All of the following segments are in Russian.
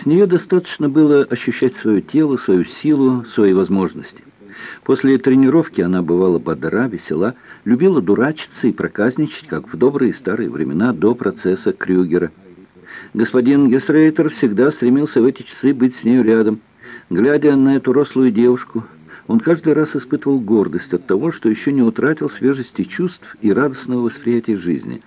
С нее достаточно было ощущать свое тело, свою силу, свои возможности. После тренировки она бывала бодра, весела, любила дурачиться и проказничать, как в добрые старые времена до процесса Крюгера. Господин Гесрейтер всегда стремился в эти часы быть с нею рядом. Глядя на эту рослую девушку, он каждый раз испытывал гордость от того, что еще не утратил свежести чувств и радостного восприятия жизни.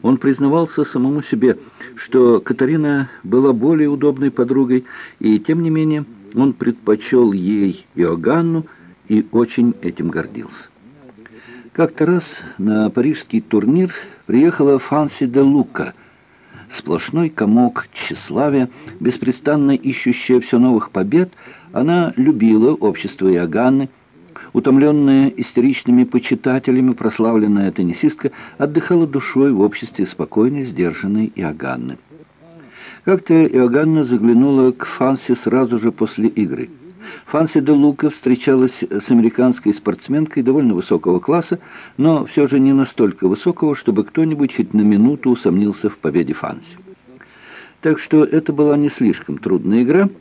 Он признавался самому себе, что Катарина была более удобной подругой, и тем не менее он предпочел ей Иоганну и очень этим гордился. Как-то раз на парижский турнир приехала Фанси де Лука, сплошной комок тщеславия, беспрестанно ищущая все новых побед, она любила общество Иоганны, Утомленная истеричными почитателями, прославленная теннисистка отдыхала душой в обществе спокойной, сдержанной Иоганны. Как-то Иоганна заглянула к Фанси сразу же после игры. Фанси де Лука встречалась с американской спортсменкой довольно высокого класса, но все же не настолько высокого, чтобы кто-нибудь хоть на минуту усомнился в победе Фанси. Так что это была не слишком трудная игра –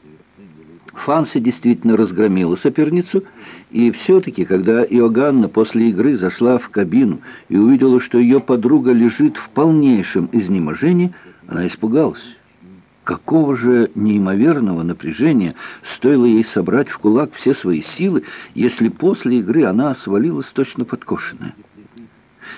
Фанси действительно разгромила соперницу, и все-таки, когда Иоганна после игры зашла в кабину и увидела, что ее подруга лежит в полнейшем изнеможении, она испугалась. Какого же неимоверного напряжения стоило ей собрать в кулак все свои силы, если после игры она свалилась точно подкошенная.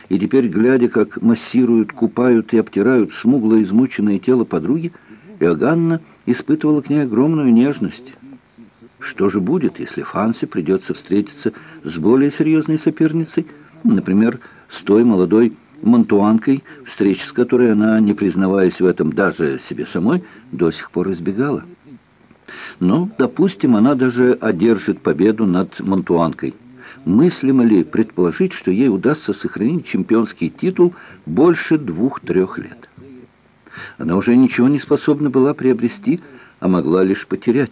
И теперь, глядя, как массируют, купают и обтирают смуглое измученное тело подруги, Иоганна испытывала к ней огромную нежность. Что же будет, если Фанси придется встретиться с более серьезной соперницей, например, с той молодой Монтуанкой, встречи с которой она, не признаваясь в этом даже себе самой, до сих пор избегала? Но, допустим, она даже одержит победу над Монтуанкой. Мыслимо ли предположить, что ей удастся сохранить чемпионский титул больше двух-трех лет? Она уже ничего не способна была приобрести, а могла лишь потерять.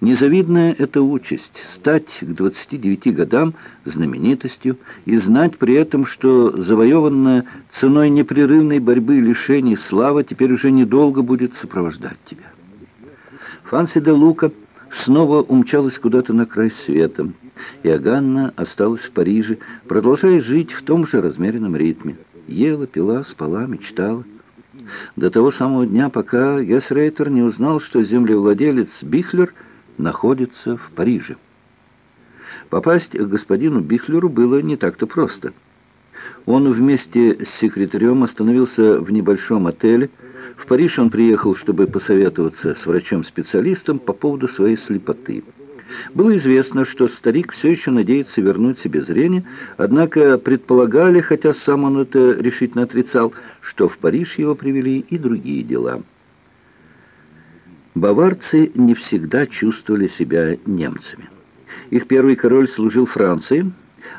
Незавидная эта участь — стать к 29 годам знаменитостью и знать при этом, что завоеванная ценой непрерывной борьбы и лишений слава теперь уже недолго будет сопровождать тебя. Фанси де Лука снова умчалась куда-то на край света, и Аганна осталась в Париже, продолжая жить в том же размеренном ритме. Ела, пила, спала, мечтала. До того самого дня, пока Гесрейтер не узнал, что землевладелец Бихлер — находится в Париже. Попасть к господину Бихлеру было не так-то просто. Он вместе с секретарем остановился в небольшом отеле. В Париж он приехал, чтобы посоветоваться с врачом-специалистом по поводу своей слепоты. Было известно, что старик все еще надеется вернуть себе зрение, однако предполагали, хотя сам он это решительно отрицал, что в Париж его привели и другие дела. Баварцы не всегда чувствовали себя немцами. Их первый король служил Франции,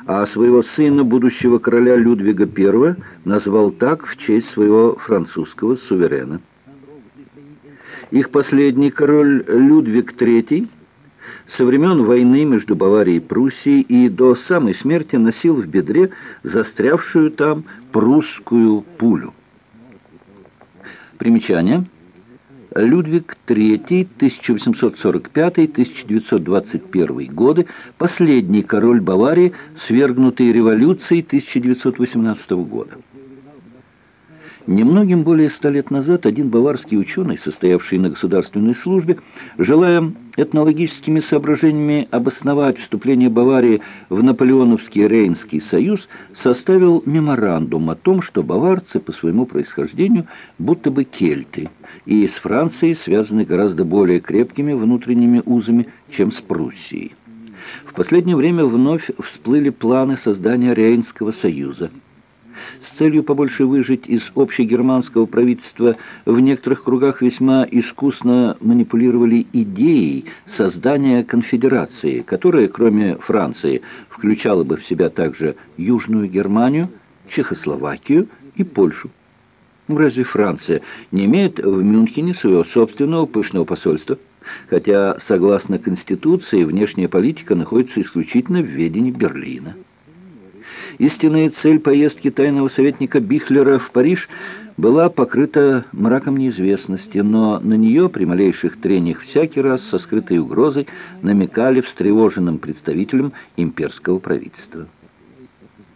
а своего сына, будущего короля Людвига I, назвал так в честь своего французского суверена. Их последний король Людвиг III со времен войны между Баварией и Пруссией и до самой смерти носил в бедре застрявшую там прусскую пулю. Примечание – Людвиг III, 1845-1921 годы, последний король Баварии, свергнутый революцией 1918 года. Немногим более ста лет назад один баварский ученый, состоявший на государственной службе, желая этнологическими соображениями обосновать вступление Баварии в Наполеоновский Рейнский союз, составил меморандум о том, что баварцы по своему происхождению будто бы кельты, и с Францией связаны гораздо более крепкими внутренними узами, чем с Пруссией. В последнее время вновь всплыли планы создания Рейнского союза – с целью побольше выжить из общегерманского правительства в некоторых кругах весьма искусно манипулировали идеей создания конфедерации, которая, кроме Франции, включала бы в себя также Южную Германию, Чехословакию и Польшу. Разве Франция не имеет в Мюнхене своего собственного пышного посольства? Хотя, согласно Конституции, внешняя политика находится исключительно в ведении Берлина. Истинная цель поездки тайного советника Бихлера в Париж была покрыта мраком неизвестности, но на нее при малейших трениях всякий раз со скрытой угрозой намекали встревоженным представителям имперского правительства.